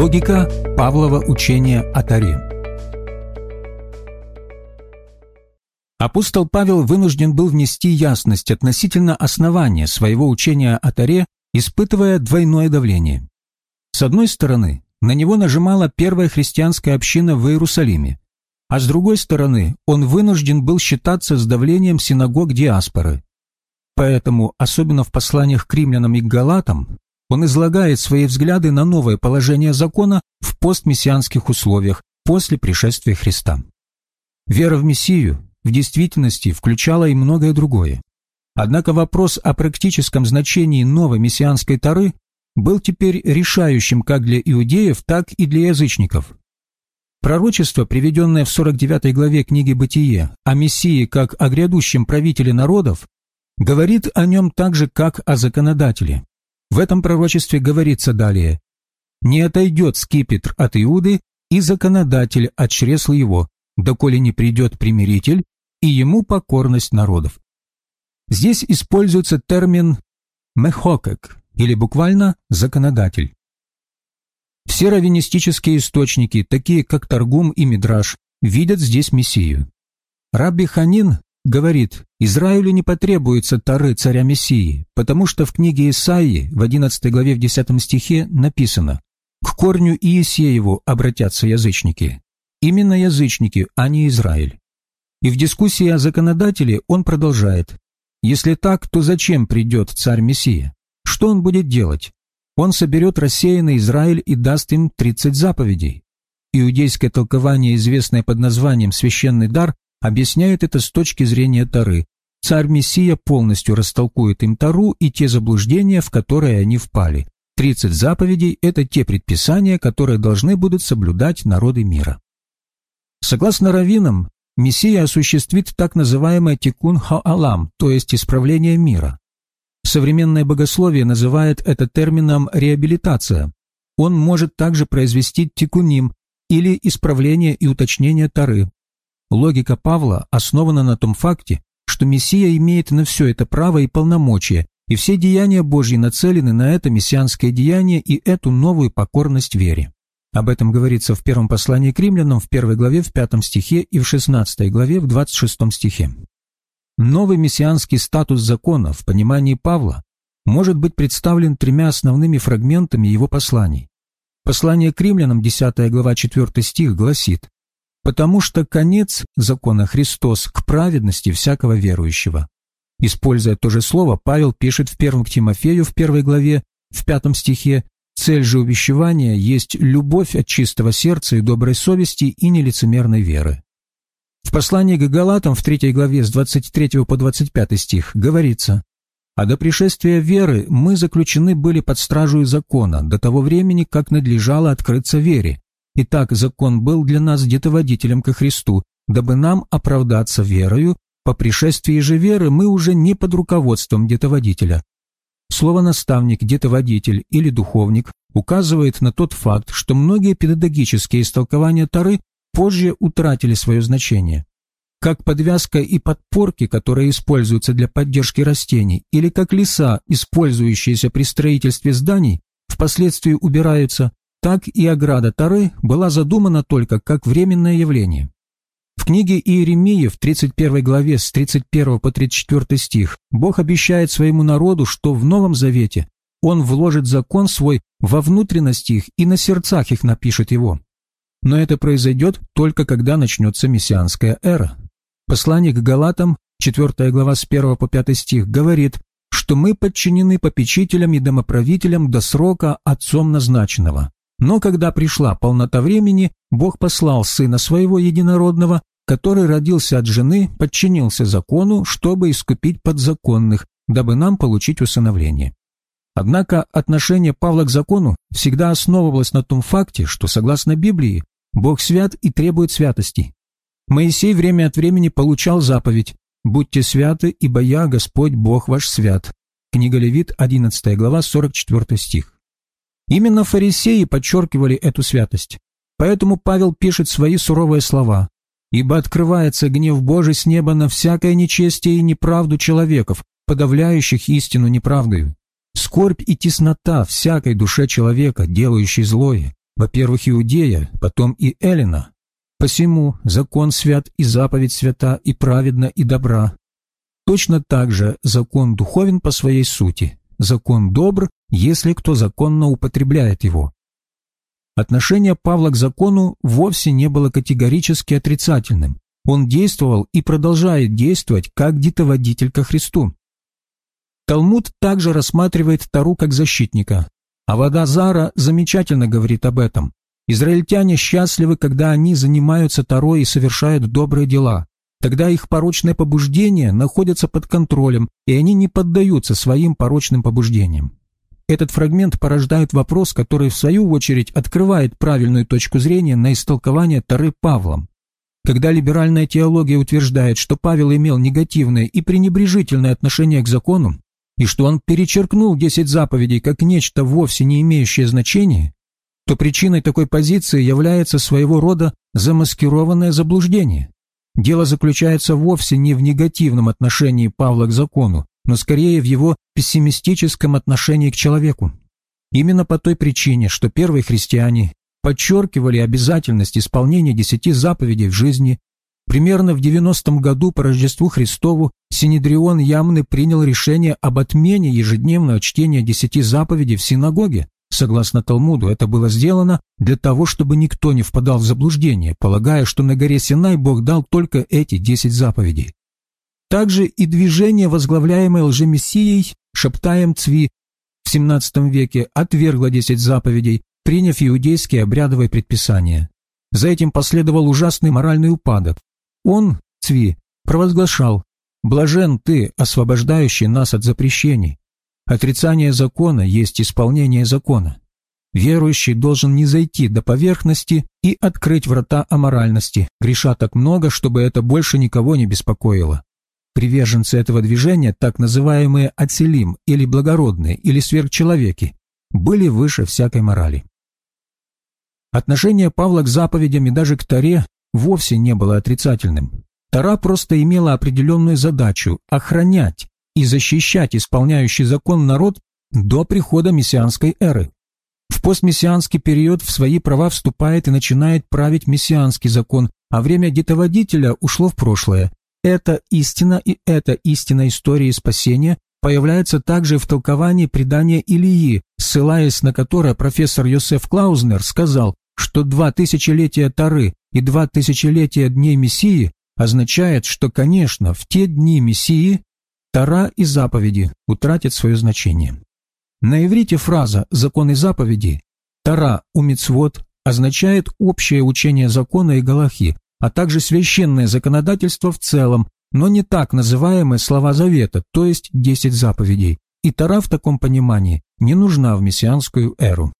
Логика Павлова учения о Таре Апостол Павел вынужден был внести ясность относительно основания своего учения о Таре, испытывая двойное давление. С одной стороны, на него нажимала первая христианская община в Иерусалиме, а с другой стороны, он вынужден был считаться с давлением синагог диаспоры. Поэтому, особенно в посланиях к римлянам и к галатам, он излагает свои взгляды на новое положение закона в постмессианских условиях после пришествия Христа. Вера в Мессию в действительности включала и многое другое. Однако вопрос о практическом значении новой мессианской Тары был теперь решающим как для иудеев, так и для язычников. Пророчество, приведенное в 49 главе книги «Бытие» о Мессии как о грядущем правителе народов, говорит о нем так же, как о законодателе. В этом пророчестве говорится далее «Не отойдет скипетр от Иуды и законодатель от чресла его, доколе не придет примиритель, и ему покорность народов». Здесь используется термин «мехокек» или буквально «законодатель». Все раввинистические источники, такие как Таргум и Мидраш, видят здесь Мессию. Рабби Ханин говорит, Израилю не потребуется Тары царя Мессии, потому что в книге Исаии в 11 главе в 10 стихе написано «К корню Иисееву обратятся язычники». Именно язычники, а не Израиль. И в дискуссии о законодателе он продолжает «Если так, то зачем придет царь Мессия? Что он будет делать? Он соберет рассеянный Израиль и даст им 30 заповедей. Иудейское толкование, известное под названием «священный дар», объясняет это с точки зрения Тары. Царь-мессия полностью растолкует им Тару и те заблуждения, в которые они впали. 30 заповедей – это те предписания, которые должны будут соблюдать народы мира. Согласно раввинам, Мессия осуществит так называемое тикун хаалам, то есть исправление мира. Современное богословие называет это термином реабилитация. Он может также произвести тикуним или исправление и уточнение Тары. Логика Павла основана на том факте, что Мессия имеет на все это право и полномочия, и все деяния Божьи нацелены на это мессианское деяние и эту новую покорность вере. Об этом говорится в первом послании к римлянам в первой главе в пятом стихе и в шестнадцатой главе в двадцать шестом стихе. Новый мессианский статус закона в понимании Павла может быть представлен тремя основными фрагментами его посланий. Послание к римлянам, 10 глава 4 стих, гласит «Потому что конец закона Христос к праведности всякого верующего». Используя то же слово, Павел пишет в 1 к Тимофею в 1 главе, в 5 стихе «Цель же увещевания есть любовь от чистого сердца и доброй совести и нелицемерной веры». В послании к Галатам в 3 главе с 23 по 25 стих говорится «А до пришествия веры мы заключены были под стражу закона до того времени, как надлежало открыться вере. Итак, закон был для нас где-то водителем ко Христу, дабы нам оправдаться верою, по пришествии же веры мы уже не под руководством где-то водителя. Слово «наставник», где-то водитель или духовник указывает на тот факт, что многие педагогические истолкования Тары позже утратили свое значение. Как подвязка и подпорки, которые используются для поддержки растений, или как леса, использующиеся при строительстве зданий, впоследствии убираются, так и ограда Тары была задумана только как временное явление. В книге Иеремии в 31 главе с 31 по 34 стих Бог обещает своему народу, что в Новом Завете Он вложит закон свой во внутренности их и на сердцах их напишет его. Но это произойдет только когда начнется мессианская эра. Послание к Галатам, 4 глава с 1 по 5 стих, говорит, что мы подчинены попечителям и домоправителям до срока отцом назначенного. Но когда пришла полнота времени, Бог послал Сына Своего Единородного, который родился от жены, подчинился закону, чтобы искупить подзаконных, дабы нам получить усыновление. Однако отношение Павла к закону всегда основывалось на том факте, что, согласно Библии, Бог свят и требует святости. Моисей время от времени получал заповедь «Будьте святы, ибо я, Господь, Бог ваш свят». Книга Левит, 11 глава, 44 стих. Именно фарисеи подчеркивали эту святость. Поэтому Павел пишет свои суровые слова. «Ибо открывается гнев Божий с неба на всякое нечестие и неправду человеков, подавляющих истину неправдою. Скорбь и теснота всякой душе человека, делающей злое, Во-первых, Иудея, потом и Эллина. Посему закон свят и заповедь свята и праведна и добра. Точно так же закон духовен по своей сути. Закон добр, если кто законно употребляет его. Отношение Павла к закону вовсе не было категорически отрицательным. Он действовал и продолжает действовать как дитоводитель ко Христу. Талмуд также рассматривает Тару как защитника, а вода Зара замечательно говорит об этом. Израильтяне счастливы, когда они занимаются Тарой и совершают добрые дела. Тогда их порочные побуждения находятся под контролем, и они не поддаются своим порочным побуждениям. Этот фрагмент порождает вопрос, который в свою очередь открывает правильную точку зрения на истолкование Тары Павлом. Когда либеральная теология утверждает, что Павел имел негативное и пренебрежительное отношение к закону, и что он перечеркнул десять заповедей как нечто вовсе не имеющее значения, то причиной такой позиции является своего рода замаскированное заблуждение. Дело заключается вовсе не в негативном отношении Павла к закону, но скорее в его пессимистическом отношении к человеку. Именно по той причине, что первые христиане подчеркивали обязательность исполнения десяти заповедей в жизни, Примерно в 90-м году по Рождеству Христову Синедрион Ямны принял решение об отмене ежедневного чтения десяти заповедей в синагоге. Согласно Талмуду, это было сделано для того, чтобы никто не впадал в заблуждение, полагая, что на горе Синай Бог дал только эти десять заповедей. Также и движение, возглавляемое лжемессией Шептаем Цви в XVII веке, отвергло десять заповедей, приняв иудейские обрядовые предписания. За этим последовал ужасный моральный упадок. Он, Цви, провозглашал «Блажен ты, освобождающий нас от запрещений. Отрицание закона есть исполнение закона. Верующий должен не зайти до поверхности и открыть врата аморальности, греша так много, чтобы это больше никого не беспокоило. Приверженцы этого движения, так называемые ацелим или благородные или сверхчеловеки, были выше всякой морали. Отношение Павла к заповедям и даже к Таре вовсе не было отрицательным. Тара просто имела определенную задачу – охранять и защищать исполняющий закон народ до прихода мессианской эры. В постмессианский период в свои права вступает и начинает править мессианский закон, а время детоводителя ушло в прошлое. Эта истина и эта истина истории спасения появляется также в толковании предания Илии, ссылаясь на которое профессор Йосеф Клаузнер сказал, что два тысячелетия Тары и два тысячелетия дней Мессии означает, что, конечно, в те дни Мессии Тара и заповеди утратят свое значение. На иврите фраза «закон и заповеди» Тара у мицвод означает общее учение закона и галахи, а также священное законодательство в целом, но не так называемые слова завета, то есть десять заповедей. И Тара в таком понимании не нужна в мессианскую эру.